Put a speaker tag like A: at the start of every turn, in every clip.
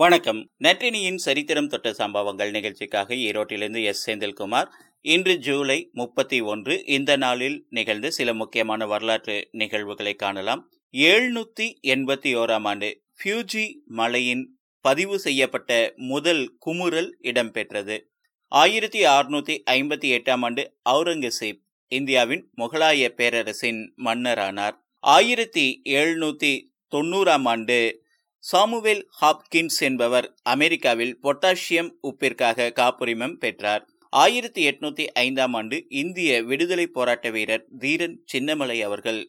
A: வணக்கம். நற்றினியின் சரித்திரம் தொட்ட சம்பவங்கள் நிகழ்ச்சிக்காக ஈரோட்டிலிருந்து எஸ். செந்தில்குமார். இன்று ஜூலை முப்பத்தி ஒன்று. இந்த நாளில் நிகழ்ந்த சில முக்கியமான வரலாற்று நிகழ்வுகளை காணலாம். எழுநூத்தி எண்பத்தி ஓராம் ஆண்டு ஃபியூஜி மலையின் பதிவு செய்யப்பட்ட முதல் குமுறல் இடம்பெற்றது. ஆயிரத்தி அறுநூத்தி ஐம்பத்தி எட்டாம் ஆண்டு அவுரங்கசீப் இந்தியாவின் முகலாய பேரரசின் மன்னரானார். ஆயிரத்தி எழுநூத்தி தொண்ணூறாம் ஆண்டு சாமுவேல் ஹாப்கின்ஸ் என்பவர் அமெரிக்காவில் பொட்டாசியம் உப்பிற்காக காப்புரிமம் பெற்றார். ஆயிரத்தி எட்நூத்தி ஐந்தாம் ஆண்டு இந்திய விடுதலை போராட்ட வீரர் தீரன் சின்னமலை அவர்கள்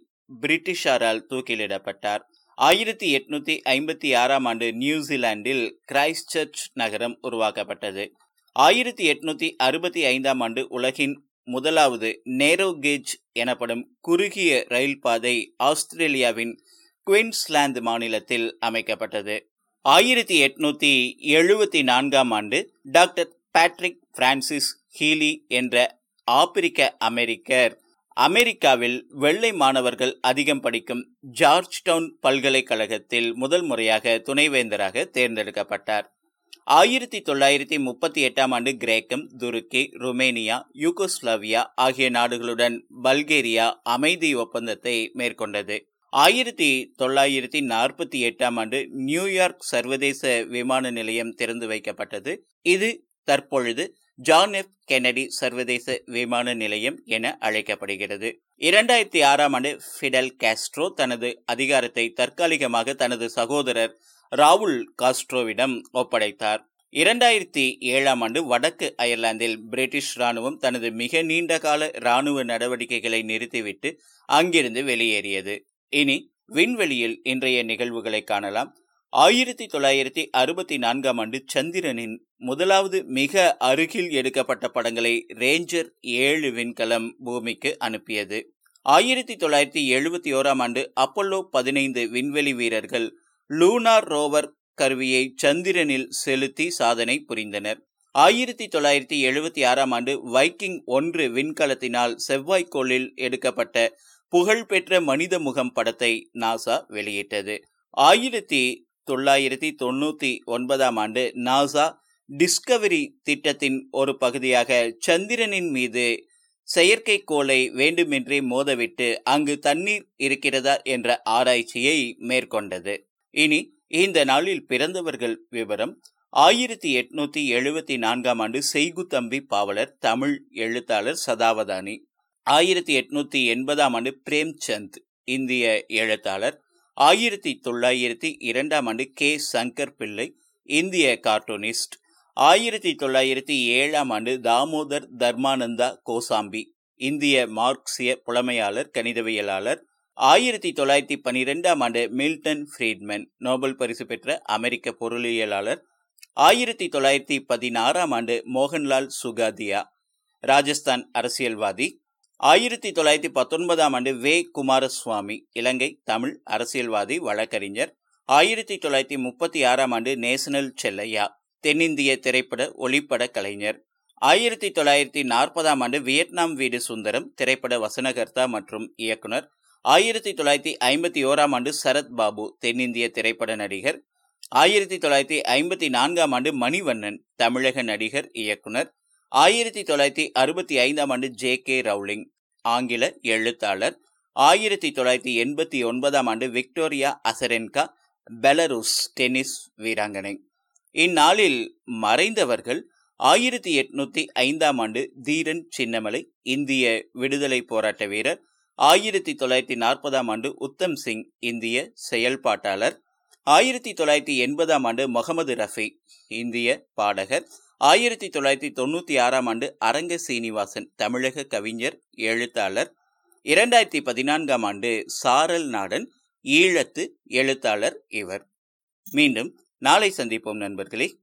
A: பிரிட்டிஷாரால் தூக்கிலிடப்பட்டார். ஆயிரத்தி எட்நூத்தி ஐம்பத்தி ஆறாம் ஆண்டு நியூசிலாந்தில் கிரைஸ்ட் சர்ச் நகரம் உருவாக்கப்பட்டது. ஆயிரத்தி எட்நூத்தி அறுபத்தி ஐந்தாம் ஆண்டு உலகின் முதலாவது நேரோ கேஜ் எனப்படும் குறுகிய ரயில் பாதை ஆஸ்திரேலியாவின் குயின்ஸ்லாந்து மாநிலத்தில் அமைக்கப்பட்டது. ஆயிரத்தி எட்நூத்தி எழுபத்தி நான்காம் ஆண்டு டாக்டர் பேட்ரிக் பிரான்சிஸ் ஹீலி என்ற ஆப்பிரிக்க அமெரிக்கர். அமெரிக்காவில் வெள்ளை மாணவர்கள் அதிகம் படிக்கும் ஜார்ஜ் டவுன் பல்கலைக்கழகத்தில் முதல் முறையாக துணைவேந்தராக தேர்ந்தெடுக்கப்பட்டார். ஆயிரத்தி தொள்ளாயிரத்தி முப்பத்தி எட்டாம் ஆண்டு கிரேக்கம் துருக்கி ருமேனியா யூகோஸ்லாவியா ஆகிய நாடுகளுடன் பல்கேரியா அமைதி ஒப்பந்தத்தை மேற்கொண்டது. ஆயிரத்தி தொள்ளாயிரத்தி நாற்பத்தி எட்டாம் ஆண்டு நியூயார்க் சர்வதேச விமான நிலையம் திறந்து வைக்கப்பட்டது. இது தற்பொழுது ஜான் எஃப். கெனடி சர்வதேச விமான நிலையம் என அழைக்கப்படுகிறது. இரண்டாயிரத்தி ஆறாம் ஆண்டு ஃபிடல் காஸ்ட்ரோ தனது அதிகாரத்தை தற்காலிகமாக தனது சகோதரர் ராகுல் காஸ்ட்ரோவிடம் ஒப்படைத்தார். இரண்டாயிரத்தி ஏழாம் ஆண்டு வடக்கு அயர்லாந்தில் பிரிட்டிஷ் ராணுவம் தனது மிக நீண்டகால ராணுவ நடவடிக்கைகளை நிறுத்திவிட்டு அங்கிருந்து வெளியேறியது. இனி விண்வெளியில் இன்றைய நிகழ்வுகளை காணலாம். ஆயிரத்தி தொள்ளாயிரத்தி அறுபத்தி நான்காம் ஆண்டு சந்திரனின் முதலாவது மிக அருகில் எடுக்கப்பட்ட படங்களை ரேஞ்சர் ஏழு விண்கலம் பூமிக்கு அனுப்பியது. ஆயிரத்தி தொள்ளாயிரத்தி எழுபத்தி ஓராம் ஆண்டு அப்பல்லோ பதினைந்து விண்வெளி வீரர்கள் லூனார் ரோவர் கருவியை சந்திரனில் செலுத்தி சாதனை புரிந்தனர். ஆயிரத்தி தொள்ளாயிரத்தி எழுபத்தி ஆறாம் ஆண்டு வைக்கிங் ஒன்று விண்கலத்தினால் செவ்வாய்க்கோளில் எடுக்கப்பட்ட புகழ்பெற்ற மனித முகம் படத்தை நாசா வெளியிட்டது. ஆயிரத்தி தொள்ளாயிரத்தி தொண்ணூத்தி ஒன்பதாம் ஆண்டு நாசா டிஸ்கவரி திட்டத்தின் ஒரு பகுதியாக சந்திரனின் மீது செயற்கைக்கோளை வேண்டுமென்றே மோதவிட்டு அங்கு தண்ணீர் இருக்கிறதா என்ற ஆராய்ச்சியை மேற்கொண்டது. இனி இந்த நாளில் பிறந்தவர்கள் விவரம். ஆயிரத்தி எட்நூத்தி எழுபத்தி நான்காம் ஆண்டு செய்குத்தம்பி பாவலர் தமிழ் எழுத்தாளர் சதாவதானி. ஆயிரத்தி எட்நூத்தி எண்பதாம் ஆண்டு பிரேம்சந்த் இந்திய எழுத்தாளர். ஆயிரத்தி தொள்ளாயிரத்தி இரண்டாம் ஆண்டு கே. சங்கர் பிள்ளை இந்திய கார்ட்டூனிஸ்ட். ஆயிரத்தி தொள்ளாயிரத்தி ஏழாம் ஆண்டு தாமோதர் தர்மானந்தா கோசாம்பி இந்திய மார்க்சிய புலமையாளர் கணிதவியலாளர். ஆயிரத்தி தொள்ளாயிரத்தி பனிரெண்டாம் ஆண்டு மில்டன் ஃப்ரீட்மேன் நோபல் பரிசு பெற்ற அமெரிக்க பொருளியலாளர். ஆயிரத்தி தொள்ளாயிரத்தி பதினாறாம் ஆண்டு மோகன்லால் சுகாதியா ராஜஸ்தான் அரசியல்வாதி. ஆயிரத்தி தொள்ளாயிரத்தி பத்தொன்பதாம் ஆண்டு வே. குமாரசுவாமி இலங்கை தமிழ் அரசியல்வாதி வழக்கறிஞர். ஆயிரத்தி தொள்ளாயிரத்தி முப்பத்தி ஆறாம் ஆண்டு நேஷனல் செல்லையா தென்னிந்திய திரைப்பட ஒளிப்பட கலைஞர். ஆயிரத்தி தொள்ளாயிரத்தி நாற்பதாம் ஆண்டு வியட்நாம் வீடு சுந்தரம் திரைப்பட வசனகர்த்தா மற்றும் இயக்குனர். ஆயிரத்தி தொள்ளாயிரத்தி ஐம்பத்தி ஓராம் ஆண்டு சரத் பாபு தென்னிந்திய திரைப்பட நடிகர். ஆயிரத்தி தொள்ளாயிரத்தி ஐம்பத்தி நான்காம் ஆண்டு மணிவண்ணன் தமிழக நடிகர் இயக்குனர். ஆயிரத்தி தொள்ளாயிரத்தி அறுபத்தி ஐந்தாம் ஆண்டு ஜே கே ரவுலிங் ஆங்கில எழுத்தாளர். ஆயிரத்தி தொள்ளாயிரத்தி எண்பத்தி ஒன்பதாம் ஆண்டு விக்டோரியா அசரென்கா பெலருஸ் டென்னிஸ் வீராங்கனை. இந்நாளில் மறைந்தவர்கள் ஆயிரத்தி எட்நூத்தி ஐந்தாம் ஆண்டு தீரன் சின்னமலை இந்திய விடுதலை போராட்ட வீரர். ஆயிரத்தி தொள்ளாயிரத்தி நாற்பதாம் ஆண்டு உத்தம் சிங் இந்திய செயல்பாட்டாளர். ஆயிரத்தி தொள்ளாயிரத்தி எண்பதாம் ஆண்டு முகமது ரஃபி இந்திய பாடகர். ஆயிரத்தி தொள்ளாயிரத்தி தொண்ணூத்தி ஆறாம் ஆண்டு அரங்க சீனிவாசன் தமிழக கவிஞர் எழுத்தாளர். இரண்டாயிரத்தி பதினான்காம் ஆண்டு சாரல் நாடன் ஈழத்து எழுத்தாளர் இவர். மீண்டும் நாளை சந்திப்போம் நண்பர்களே.